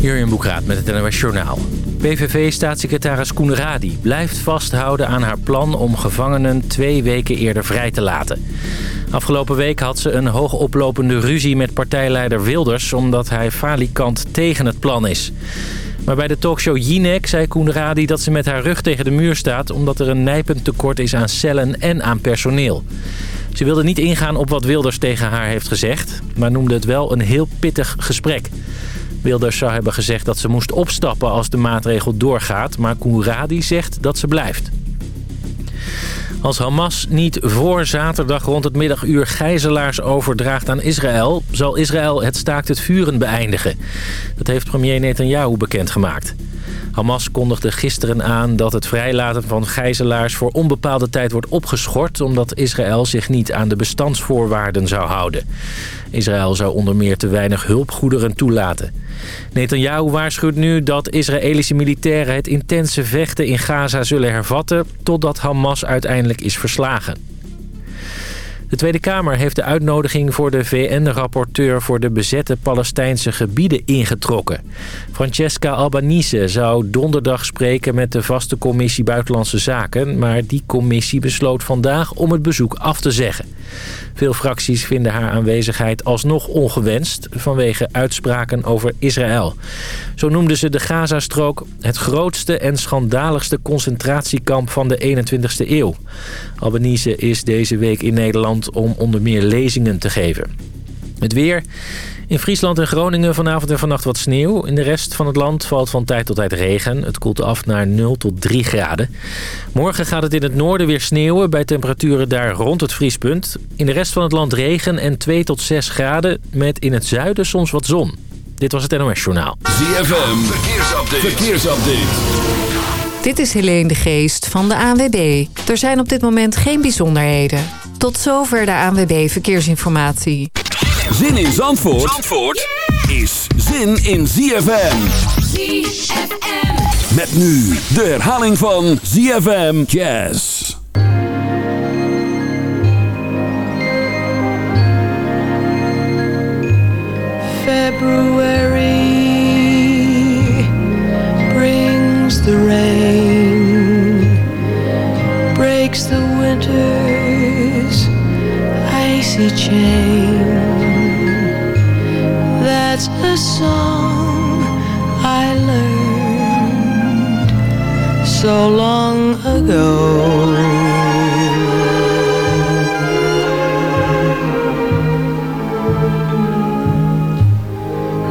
Jurjen Boekraat met het NOS Journaal. PVV-staatssecretaris Koenradi blijft vasthouden aan haar plan om gevangenen twee weken eerder vrij te laten. Afgelopen week had ze een hoogoplopende ruzie met partijleider Wilders... omdat hij falikant tegen het plan is. Maar bij de talkshow Jinek zei Koenradi dat ze met haar rug tegen de muur staat... omdat er een nijpend tekort is aan cellen en aan personeel. Ze wilde niet ingaan op wat Wilders tegen haar heeft gezegd... maar noemde het wel een heel pittig gesprek. Wilders zou hebben gezegd dat ze moest opstappen als de maatregel doorgaat... maar Koenradi zegt dat ze blijft. Als Hamas niet voor zaterdag rond het middaguur gijzelaars overdraagt aan Israël... zal Israël het staakt het vuren beëindigen. Dat heeft premier Netanyahu bekendgemaakt. Hamas kondigde gisteren aan dat het vrijlaten van gijzelaars voor onbepaalde tijd wordt opgeschort... omdat Israël zich niet aan de bestandsvoorwaarden zou houden. Israël zou onder meer te weinig hulpgoederen toelaten. Netanyahu waarschuwt nu dat Israëlische militairen het intense vechten in Gaza zullen hervatten... totdat Hamas uiteindelijk is verslagen. De Tweede Kamer heeft de uitnodiging voor de VN-rapporteur voor de bezette Palestijnse gebieden ingetrokken. Francesca Albanese zou donderdag spreken met de vaste commissie Buitenlandse Zaken, maar die commissie besloot vandaag om het bezoek af te zeggen. Veel fracties vinden haar aanwezigheid alsnog ongewenst vanwege uitspraken over Israël. Zo noemden ze de Gazastrook het grootste en schandaligste concentratiekamp van de 21ste eeuw. Albanese is deze week in Nederland om onder meer lezingen te geven. Het weer. In Friesland en Groningen vanavond en vannacht wat sneeuw. In de rest van het land valt van tijd tot tijd regen. Het koelt af naar 0 tot 3 graden. Morgen gaat het in het noorden weer sneeuwen... bij temperaturen daar rond het vriespunt. In de rest van het land regen en 2 tot 6 graden... met in het zuiden soms wat zon. Dit was het NOS Journaal. ZFM, verkeersupdate. verkeersupdate. Dit is Helene de Geest van de ANWB. Er zijn op dit moment geen bijzonderheden. Tot zover de ANWB Verkeersinformatie. Zin in Zandvoort, Zandvoort is zin in ZFM. ZFM. Met nu de herhaling van ZFM Jazz. February brings the rain, breaks the winter's icy chain. Song I learned so long ago.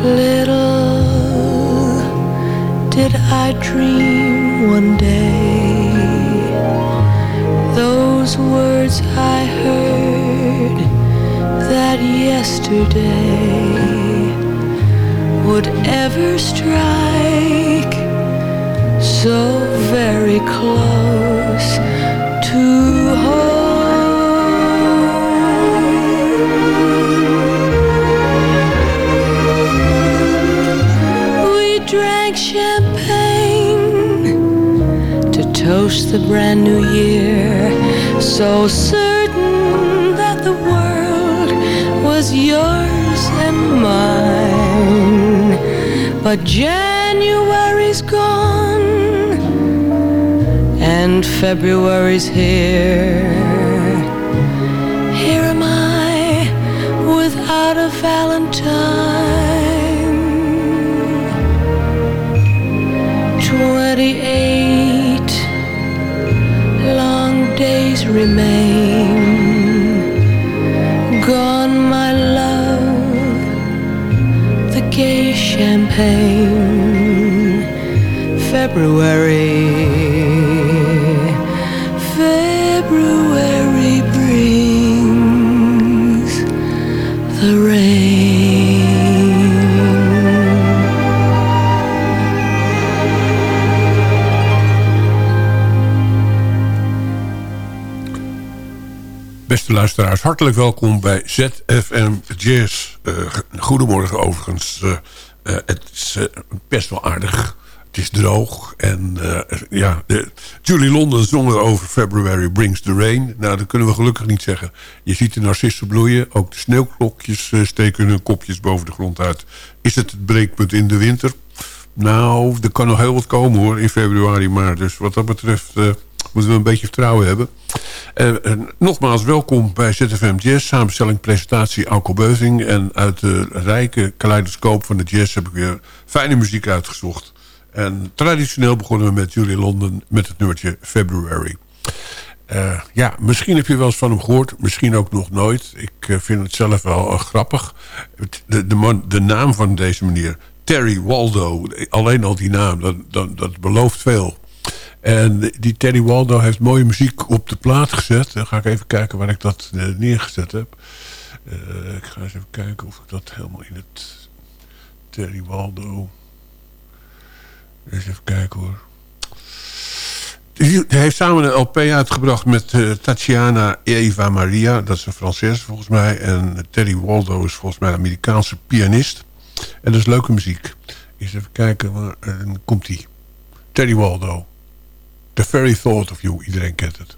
Little did I dream one day those words I heard that yesterday would ever strike so very close to home. We drank champagne to toast the brand new year, so certain that the world was yours and mine. But January's gone and February's here. Here am I without a Valentine. Twenty-eight long days remain. Champagne. February, February brings the rain. Beste luisteraars, hartelijk welkom bij ZFM Jazz. Eh, goedemorgen overigens. Eh, eh, het is best wel aardig. Het is droog. En ja, de, Julie London zong er over February Brings the Rain. Nou, dat kunnen we gelukkig niet zeggen. Je ziet de narcissen bloeien. Ook de sneeuwklokjes steken hun kopjes boven de grond uit. Is het het breekpunt in de winter? Nou, er kan nog heel wat komen hoor in februari, maart. Dus wat dat betreft moeten we een beetje vertrouwen hebben. Uh, nogmaals, welkom bij ZFM Jazz. Samenstelling, presentatie, Alco Beuzing. En uit de rijke kaleidoscoop van de jazz heb ik weer fijne muziek uitgezocht. En traditioneel begonnen we met Julie London met het nummertje February. Uh, ja, misschien heb je wel eens van hem gehoord. Misschien ook nog nooit. Ik uh, vind het zelf wel uh, grappig. De, de, man, de, naam van deze meneer, Terry Waldo. Alleen al die naam, dat, dat belooft veel. En die Terry Waldo heeft mooie muziek op de plaat gezet. Dan ga ik even kijken waar ik dat neergezet heb. ik ga eens even kijken of ik dat helemaal in het... Terry Waldo... Eens even kijken hoor. Hij heeft samen een LP uitgebracht met uh, Tatiana Eva Maria. Dat is een Française volgens mij. En Terry Waldo is volgens mij een Amerikaanse pianist. En dat is leuke muziek. Eens even kijken, waar komt hij. Terry Waldo. The Very Thought of You. Iedereen kent het.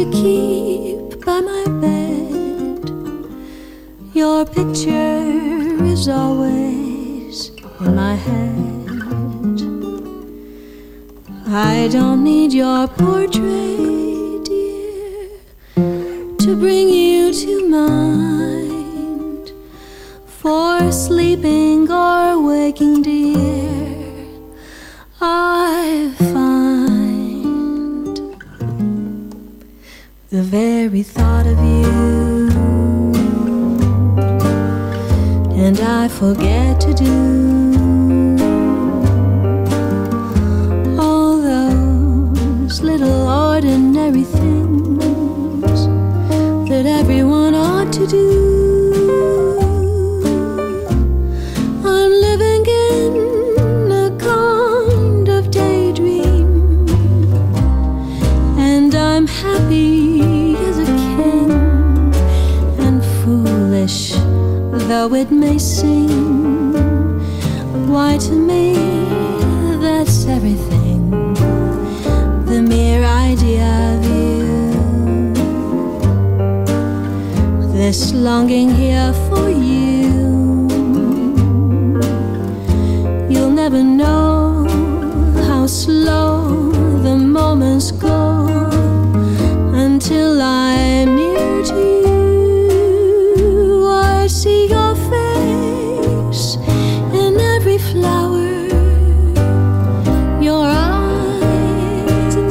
to keep by my bed. Your picture is always in my head. I don't need your portrait, dear, to bring you to mind. For sleeping or waking forget.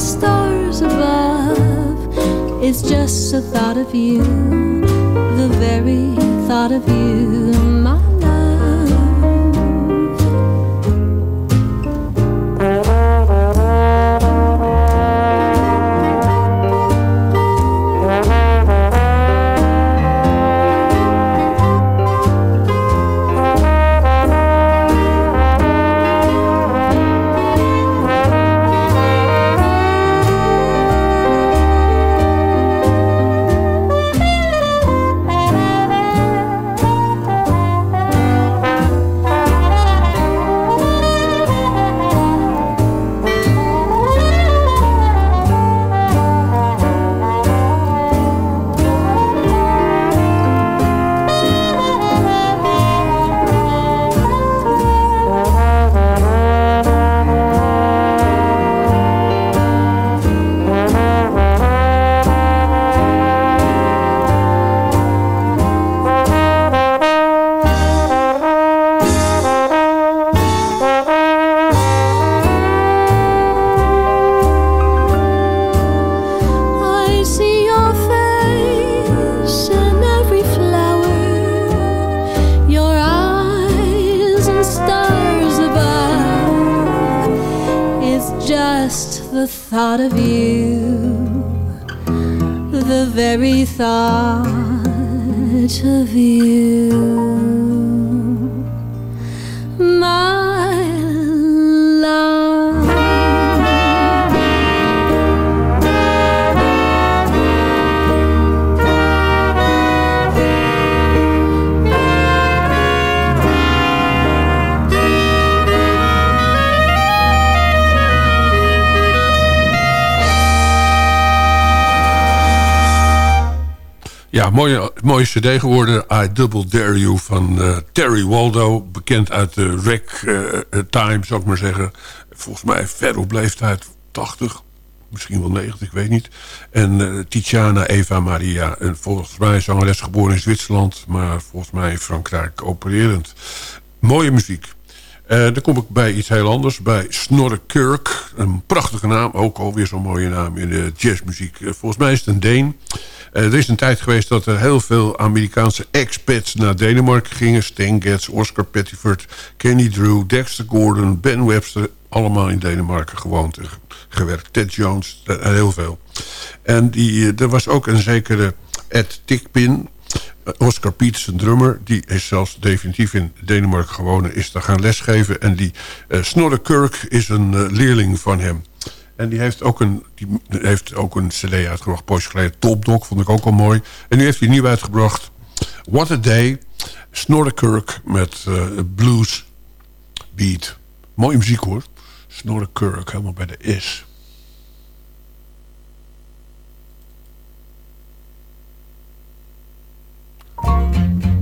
stars above. It's just the thought of you, the very thought of you, my Ja, mooie, mooie cd geworden. I Double Dare You van eh, Terry Waldo. Bekend uit de rec uh, time, zou ik maar zeggen. Volgens mij ver op leeftijd 80. Misschien wel 90, ik weet niet. En uh, Tiziana Eva Maria. En volgens mij zangeres geboren in Zwitserland. Maar volgens mij in Frankrijk opererend. Mooie muziek. Dan kom ik bij iets heel anders. Bij Snorre Kirk. Een prachtige naam. Ook alweer zo'n mooie naam in de jazzmuziek. volgens mij is het een Deen. Uh, er is een tijd geweest dat er heel veel Amerikaanse expats naar Denemarken gingen. Stan Getz, Oscar Pettiford, Kenny Drew, Dexter Gordon, Ben Webster. Allemaal in Denemarken gewoond en gewerkt. Ted Jones, heel veel. En die, er was ook een zekere Ed Tickpin, Oscar Pieters, een drummer, die is zelfs definitief in Denemarken gewoond... is daar gaan lesgeven. En die uh, Snorre Kirk is een uh, leerling van hem. En die heeft ook een, die heeft ook een cd uitgebracht, poosje geleden. Top Dog, vond ik ook al mooi. En nu heeft hij nieuw uitgebracht. What a Day. Snorre Kirk met blues beat. Mooie muziek hoor. Snorre Kirk, helemaal bij de is. Bye.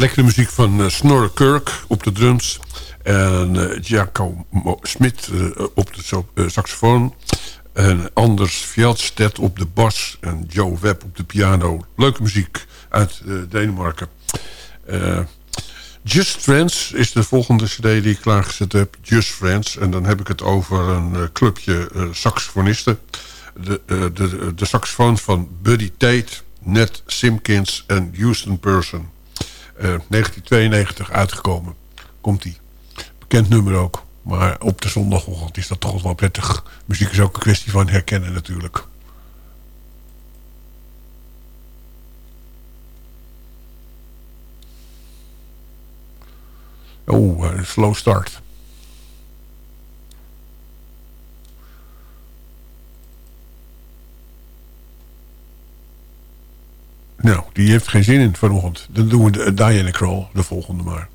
Lekkere muziek van uh, Snorre Kirk op de drums. En uh, Smit uh, op de saxofoon. En Anders Fjellstedt op de bas. En Joe Webb op de piano. Leuke muziek uit Denemarken. Just Friends is de volgende cd die ik klaargezet heb. Just Friends. En dan heb ik het over een clubje saxofonisten. De, de, de saxofoon van Buddy Tate, Ned Simpkins en Houston Person. 1992 eh, uitgekomen. Komt die. Bekend nummer ook. Maar op de zondagochtend is dat toch wel prettig. Muziek is ook een kwestie van herkennen natuurlijk. Oh, uh, slow start. Nou, die heeft geen zin in vanochtend. Dan doen we de Diana Crawl, de volgende maar.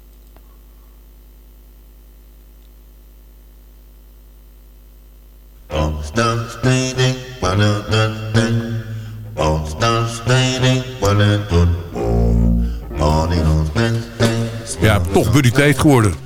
Ja, toch buddy tijd geworden.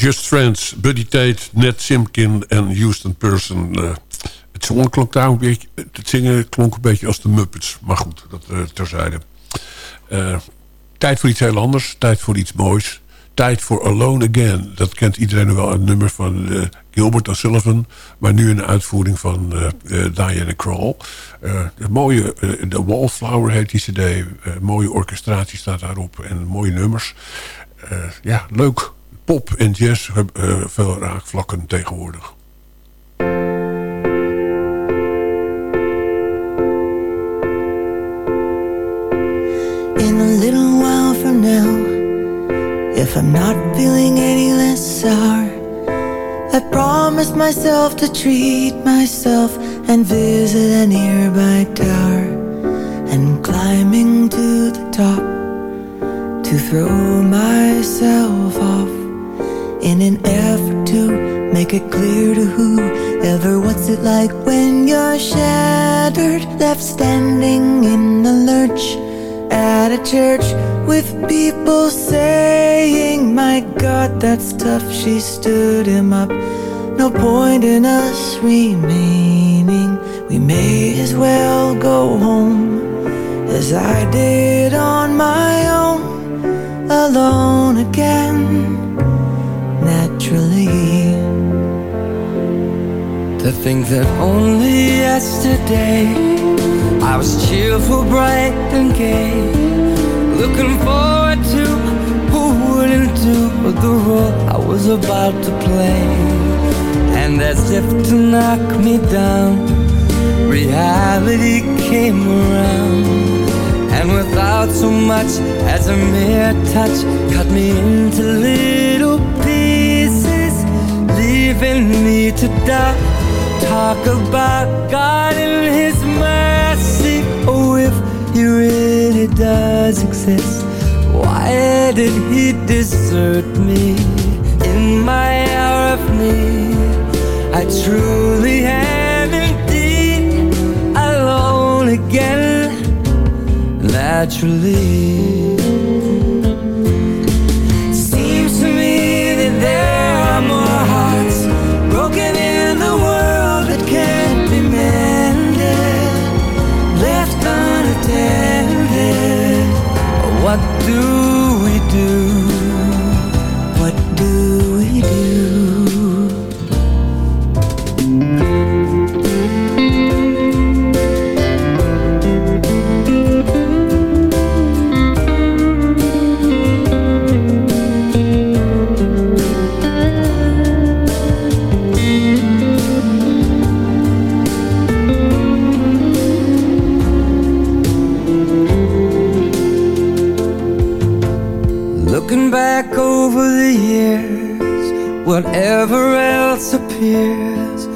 Just Friends, Buddy Tate, Ned Simkin en Houston Person. Uh, het zingen klonk daar een beetje, het zingen klonk een beetje als de Muppets. Maar goed, dat uh, terzijde. Uh, tijd voor iets heel anders, tijd voor iets moois. Tijd voor Alone Again. Dat kent iedereen wel, een nummer van Gilbert O'Sullivan. Maar nu een uitvoering van Diana Krall. de mooie, The Wallflower heet die cd. mooie orchestratie staat daarop en mooie nummers. ja, leuk pop en jazz uh, veel raakvlakken tegenwoordig. In a little while from now If I'm not feeling any less sour I promised myself to treat myself And visit a nearby tower And climbing to the top To throw myself off in an effort to make it clear to whoever what's it like when you're shattered, left standing in the lurch at a church with people saying, My God, that's tough. She stood him up. No point in us remaining. We may as well go home as I did on my own, alone again naturally. To think that only yesterday I was cheerful, bright, and gay, looking forward to who wouldn't do the role I was about to play. And as if to knock me down, reality came around. And without so much as a mere touch, cut me into little leaving me to die. Talk about God and His mercy. Oh, if He really does exist, why did He desert me in my hour of need? I truly am indeed alone again, naturally. Years.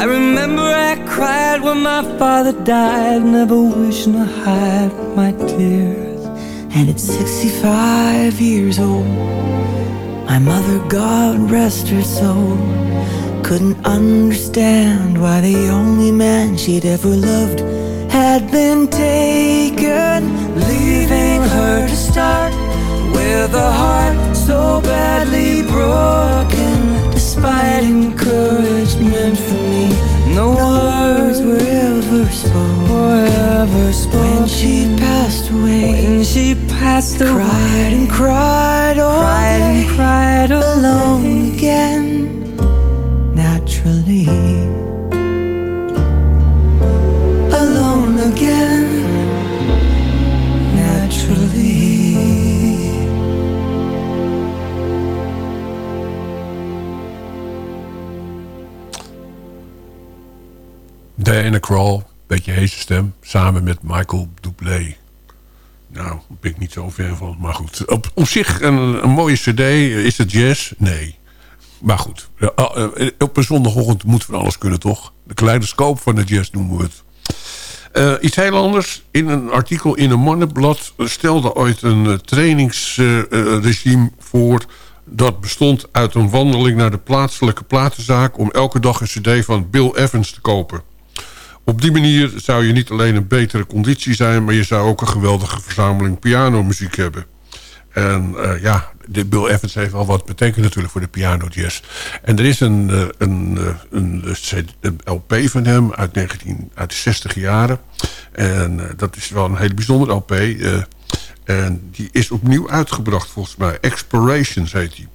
I remember I cried when my father died, never wishing to hide my tears. And at 65 years old, my mother, God rest her soul, couldn't understand why the only man she'd ever loved had been taken, leaving her to start with a heart so badly broken. Despite encouragement from me, no words were ever spoken. Ever. When she passed away, when she passed away, cried and cried, oh, cried and cried alone again. Naturally, Diana Krall, beetje heese stem, samen met Michael Dublé. Nou, ben ik niet zo ver van, maar goed. Op, op zich een, een mooie cd. Is het jazz? Nee. Maar goed, eh, eh, op een zondagochtend moet van alles kunnen, toch? De kaleidoscoop van de jazz noemen we het. Eh, iets heel anders. In een artikel in een mannenblad stelde ooit een trainingsregime voor... dat bestond uit een wandeling naar de plaatselijke platenzaak... om elke dag een cd van Bill Evans te kopen. Op die manier zou je niet alleen een betere conditie zijn... maar je zou ook een geweldige verzameling pianomuziek hebben. En uh, ja, Bill Evans heeft al wat betekend natuurlijk voor de piano. En er is een, uh, een, uh, een, een, LP van hem uit, 19, uit de 60 jaren. En dat is wel een hele bijzondere LP. En die is opnieuw uitgebracht volgens mij. Explorations heet die.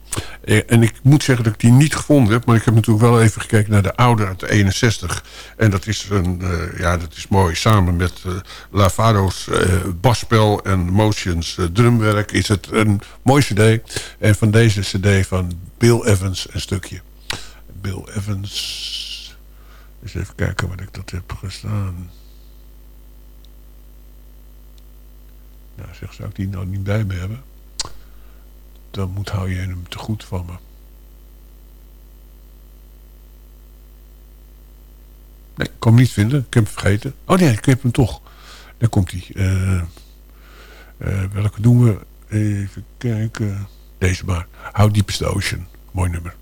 En ik moet zeggen dat ik die niet gevonden heb. Maar ik heb natuurlijk wel even gekeken naar de oude uit de 61. En dat is, een, uh, ja, dat is mooi. Samen met uh, Lavado's uh, basspel en Motions drumwerk is het een mooi cd. En van deze cd van Bill Evans een stukje. Bill Evans. Eens even kijken wat ik dat heb gestaan. Nou zeg, zou ik die nou niet bij me hebben? dan moet hou je hem te goed van me. Nee, ik kan hem niet vinden. Ik heb hem vergeten. Oh nee, ik heb hem toch. Daar komt hij. Uh, uh, welke doen we? Even kijken. Deze maar. How the Ocean. Mooi nummer.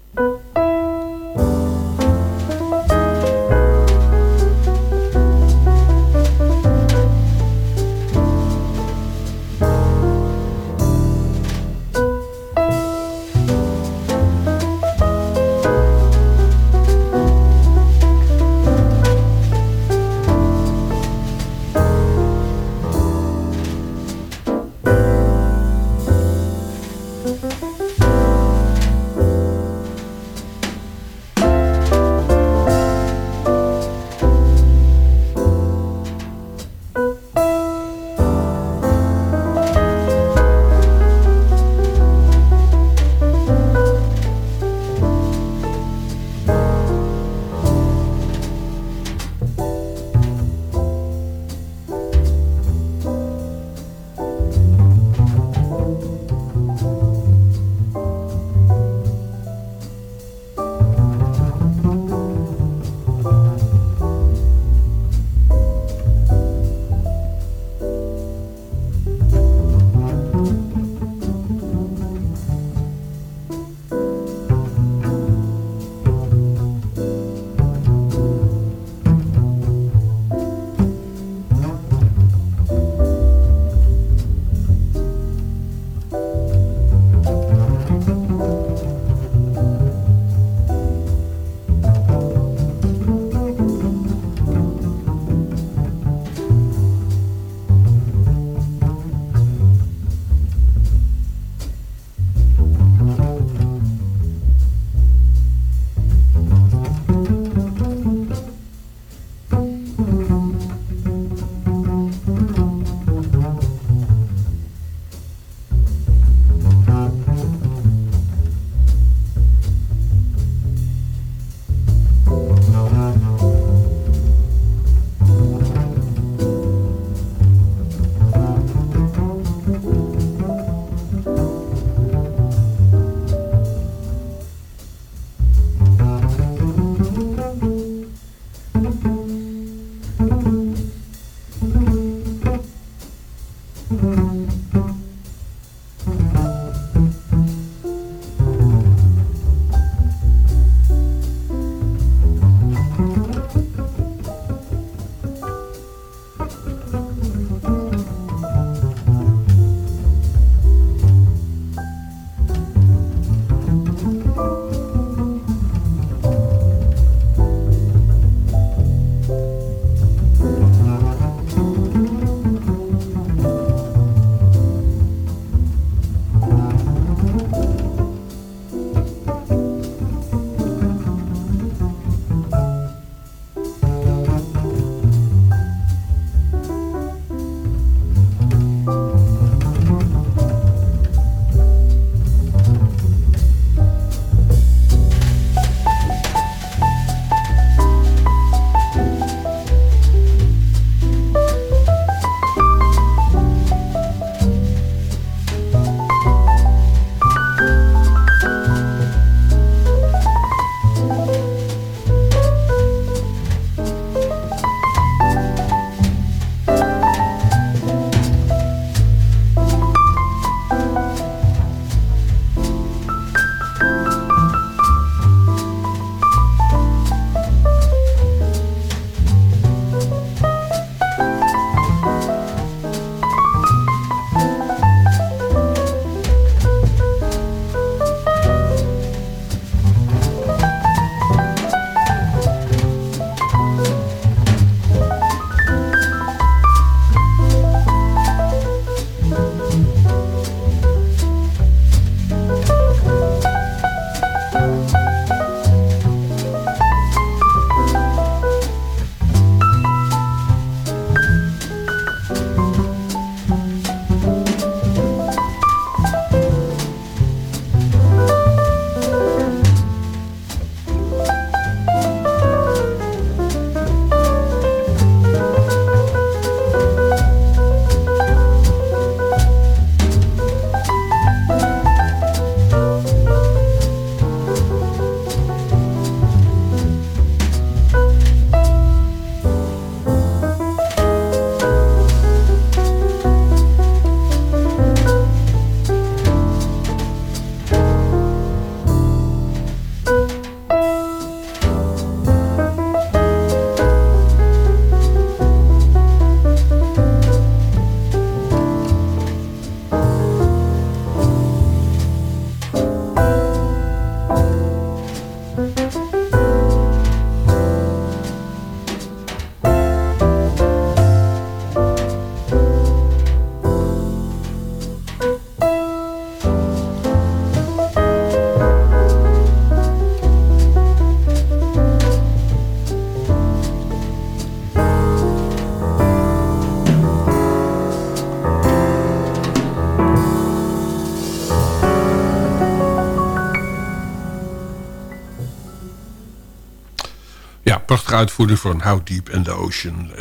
Uitvoering van How Deep in the Ocean.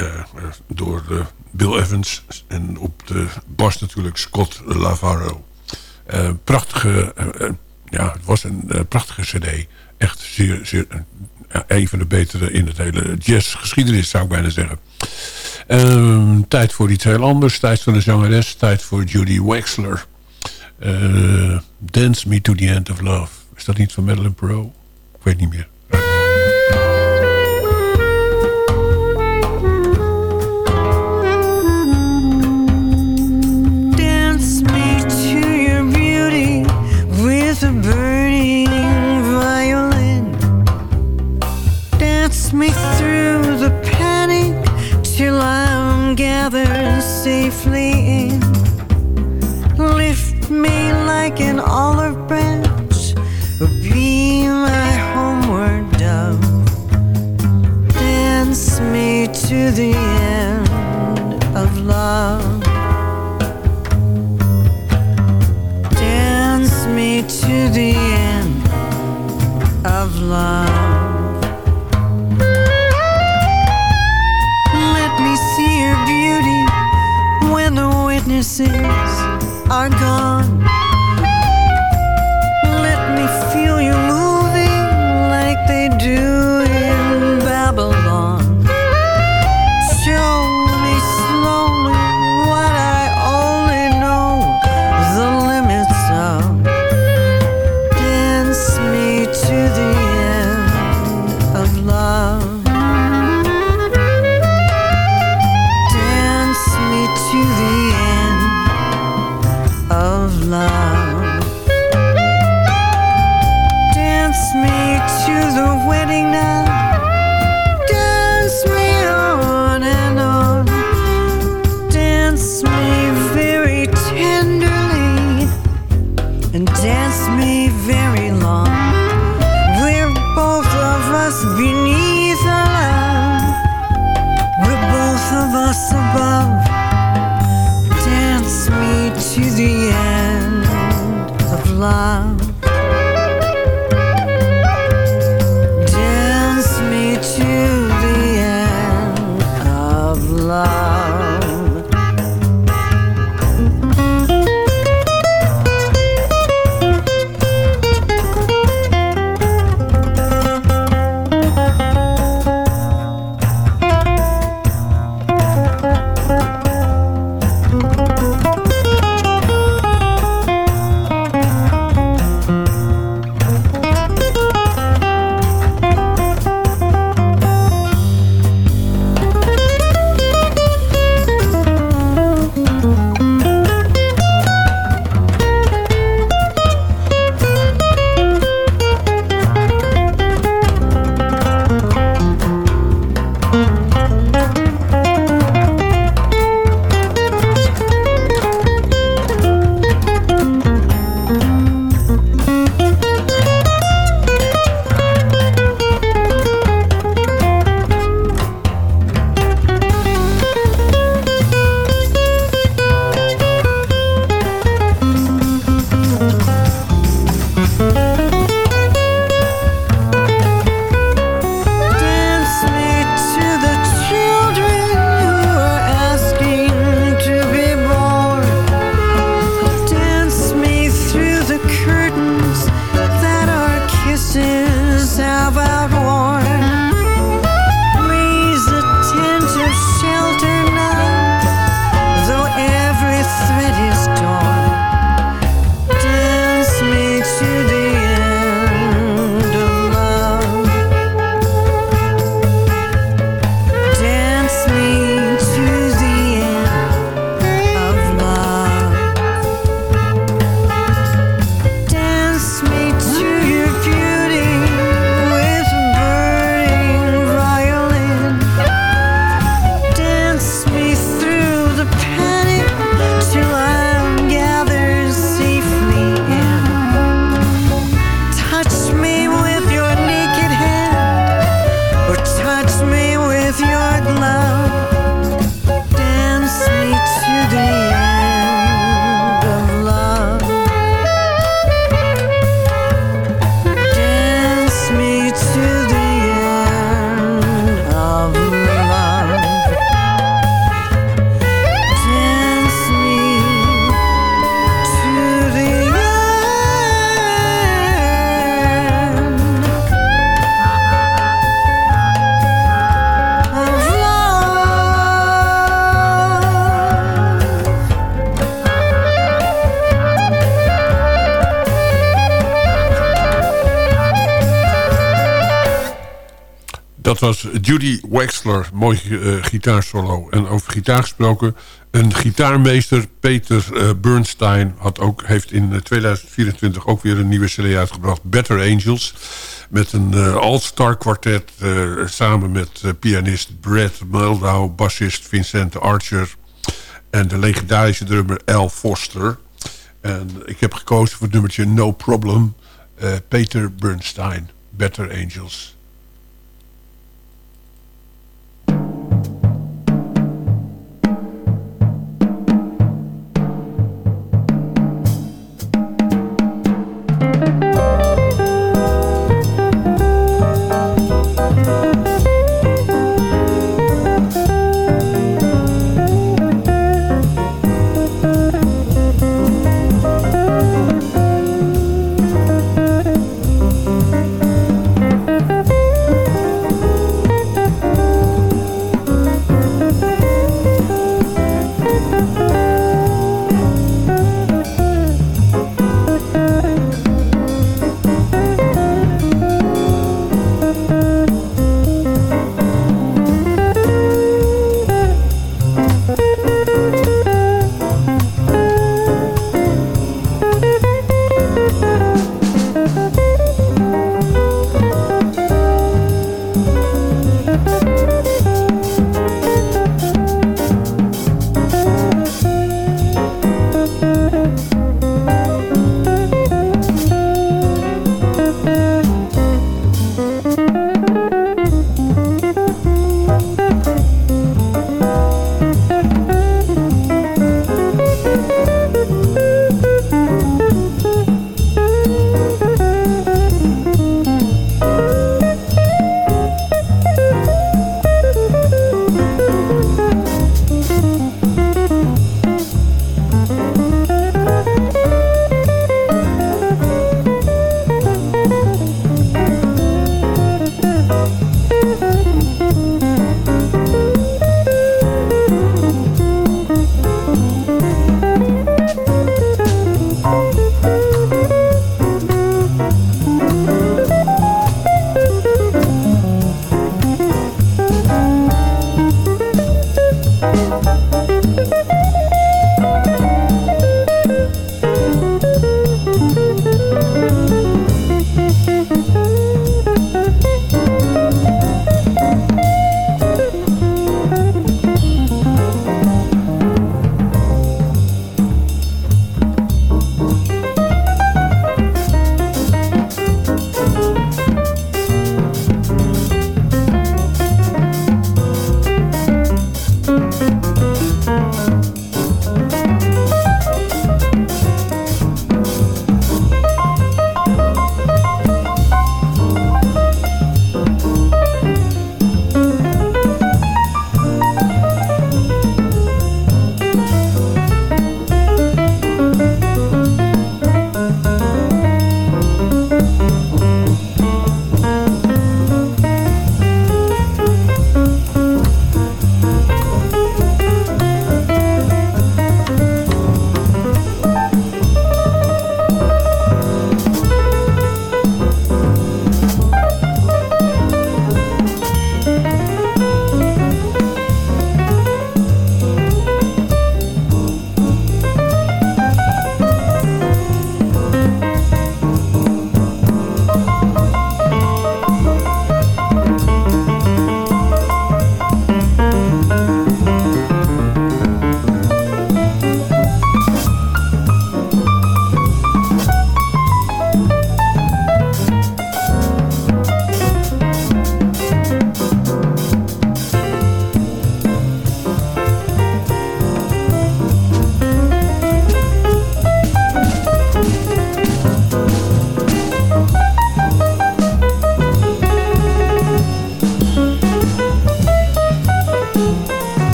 door Bill Evans. En op de bas natuurlijk Scott Lavaro. prachtige... ja, het was een prachtige cd. Echt zeer, zeer, een van de betere in het hele jazzgeschiedenis, zou ik bijna zeggen. Uh, tijd voor iets heel anders. Tijd voor de zangeres. Tijd voor Judy Wexler. Dance Me to the End of Love. Is dat niet van Madeline Pro? Ik weet niet meer. Me through the panic till I'm gathered safely in. Lift me like an olive branch, be my homeward dove. Dance me to the end with your love. Was Judy Wexler, mooi uh, gitaarsolo. En over gitaar gesproken, een gitaarmeester, Peter uh, Bernstein... Had ook, heeft in 2024 ook weer een nieuwe CD uitgebracht, Better Angels... met een all-star kwartet samen met pianist Brad Meldau... bassist Vincent Archer en de legendarische drummer Al Foster. En ik heb gekozen voor het nummertje No Problem... Peter Bernstein, Better Angels...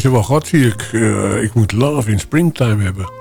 keuze wel gehad, zie ik. Uh, ik moet Love in Springtime hebben.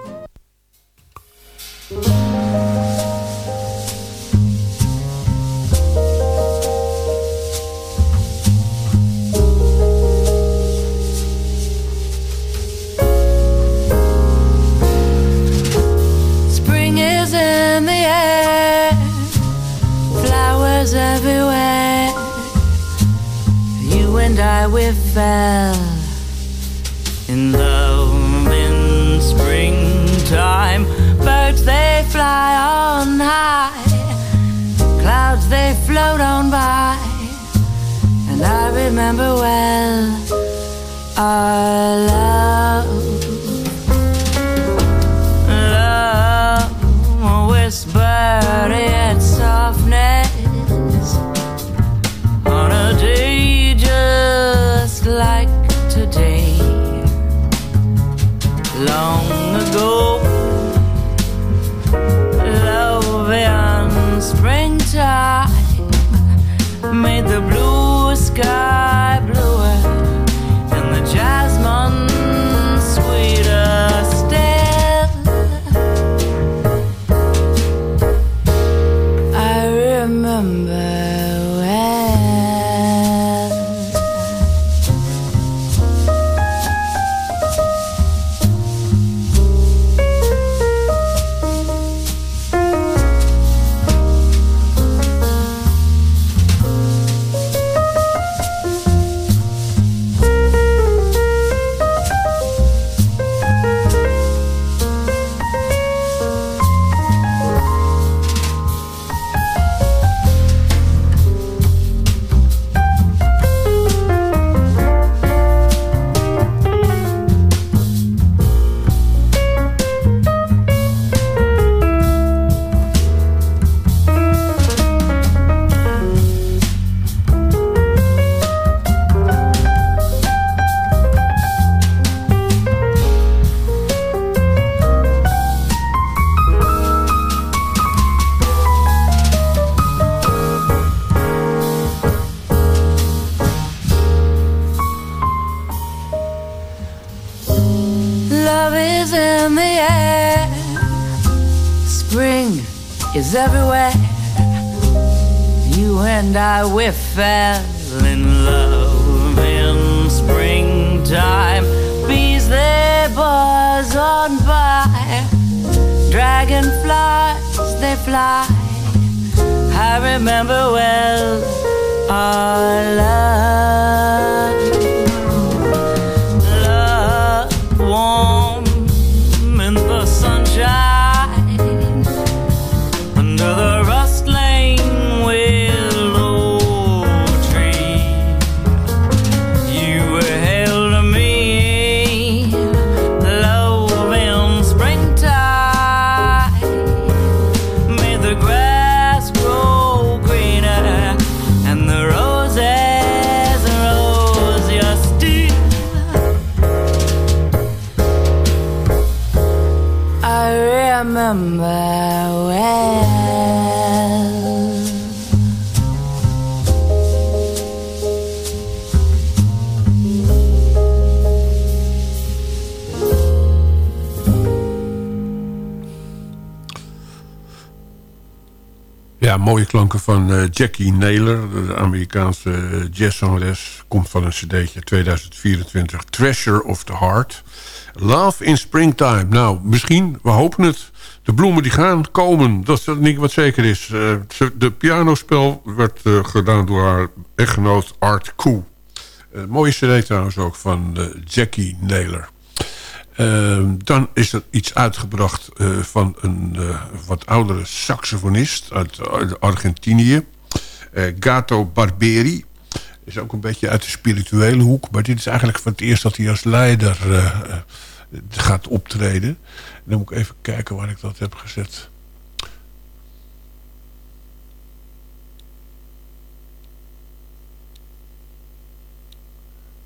fell in love in springtime. Bees they buzz on by, dragonflies they fly. I remember well our love. Mooie klanken van uh, Jackie Naylor, de Amerikaanse uh, jazzzangeres. Komt van een cd'tje 2024, Treasure of the Heart. Love in Springtime. Nou, misschien, we hopen het. De bloemen die gaan komen, dat is niet wat zeker is. Uh, de pianospel werd gedaan door haar echtgenoot Art Koe. mooie cd trouwens ook van Jackie Naylor. Uh, dan is er iets uitgebracht uh, van een uh, wat oudere saxofonist uit, Argentinië. Gato Barberi. Is ook een beetje uit de spirituele hoek. Maar dit is eigenlijk voor het eerst dat hij als leider gaat optreden. En dan moet ik even kijken waar ik dat heb gezet.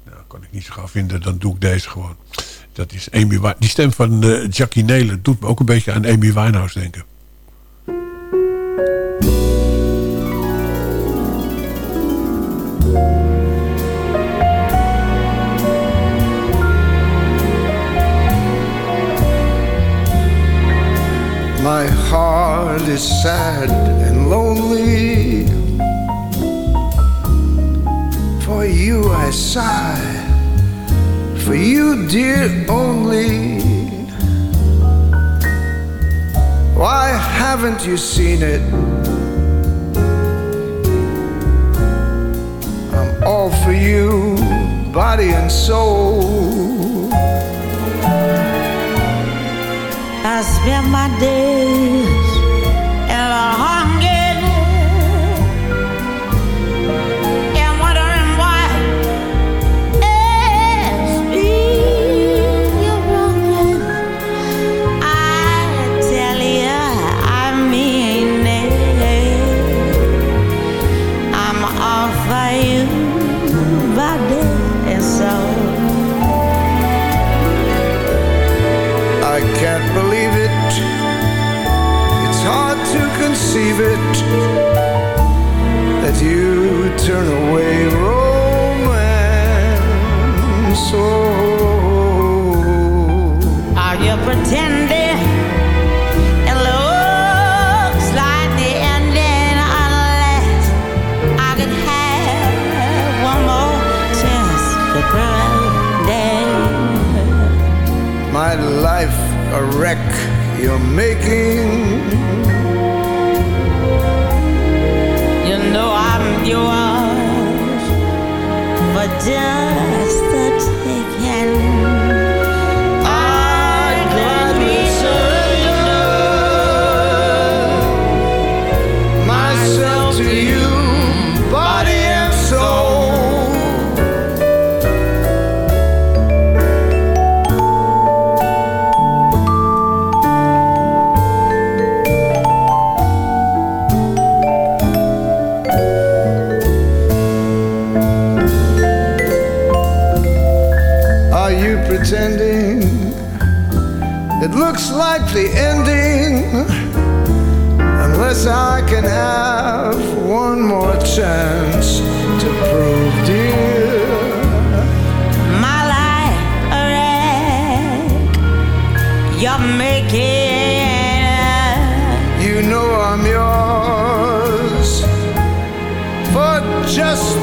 Nou, kan ik niet zo gauw vinden. Dan doe ik deze gewoon. Dat is Amy Die stem van uh, Jackie Naylor doet me ook een beetje aan Amy Winehouse denken. My heart is sad and lonely For you I sigh for you, dear, only. Why haven't you seen it? I'm all for you, body and soul. I spend my days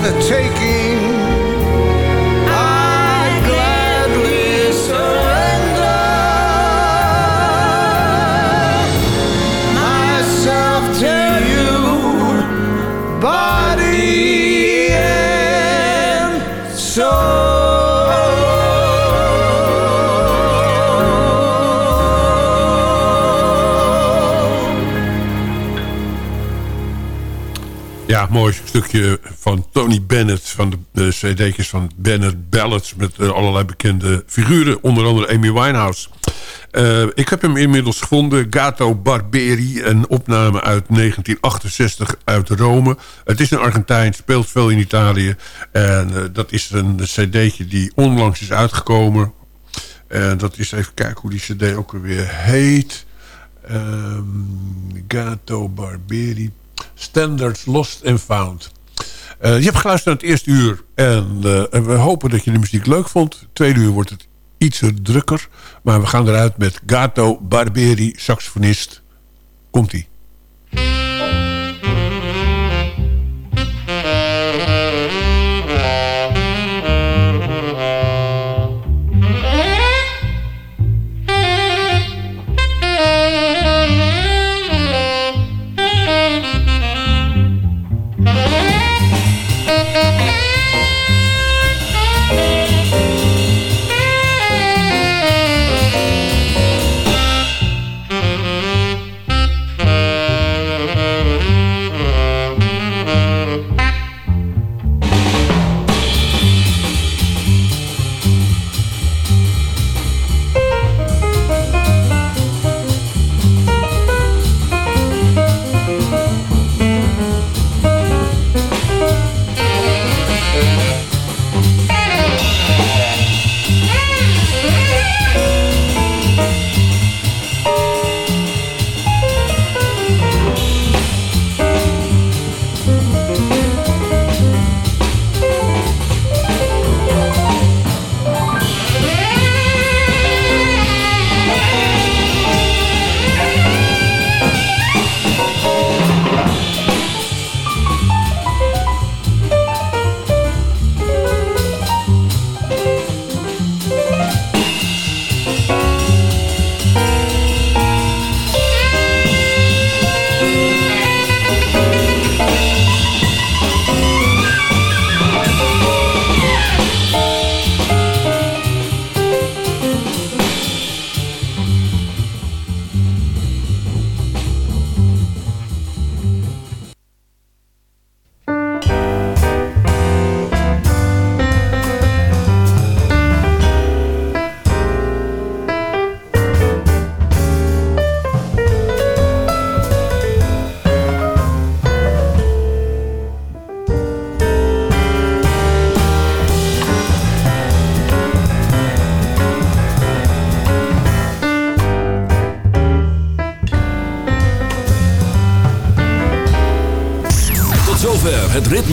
just the taking. Mooi stukje van Tony Bennett... van de, cd'tjes van Bennett Ballads... met uh, allerlei bekende figuren. Onder andere Amy Winehouse. Uh, ik heb hem inmiddels gevonden. Gato Barberi, een opname uit 1968 uit Rome. Het is een Argentijn, speelt veel in Italië. En uh, dat is een cd'tje die onlangs is uitgekomen. En dat is even kijken hoe die cd ook weer heet. Um, Gato Barberi Standards Lost and Found. Uh, je hebt geluisterd naar het eerste uur. En, en, we hopen dat je de muziek leuk vond. Tweede uur wordt het iets drukker. Maar we gaan eruit met Gato Barberi, saxofonist. Komt-ie.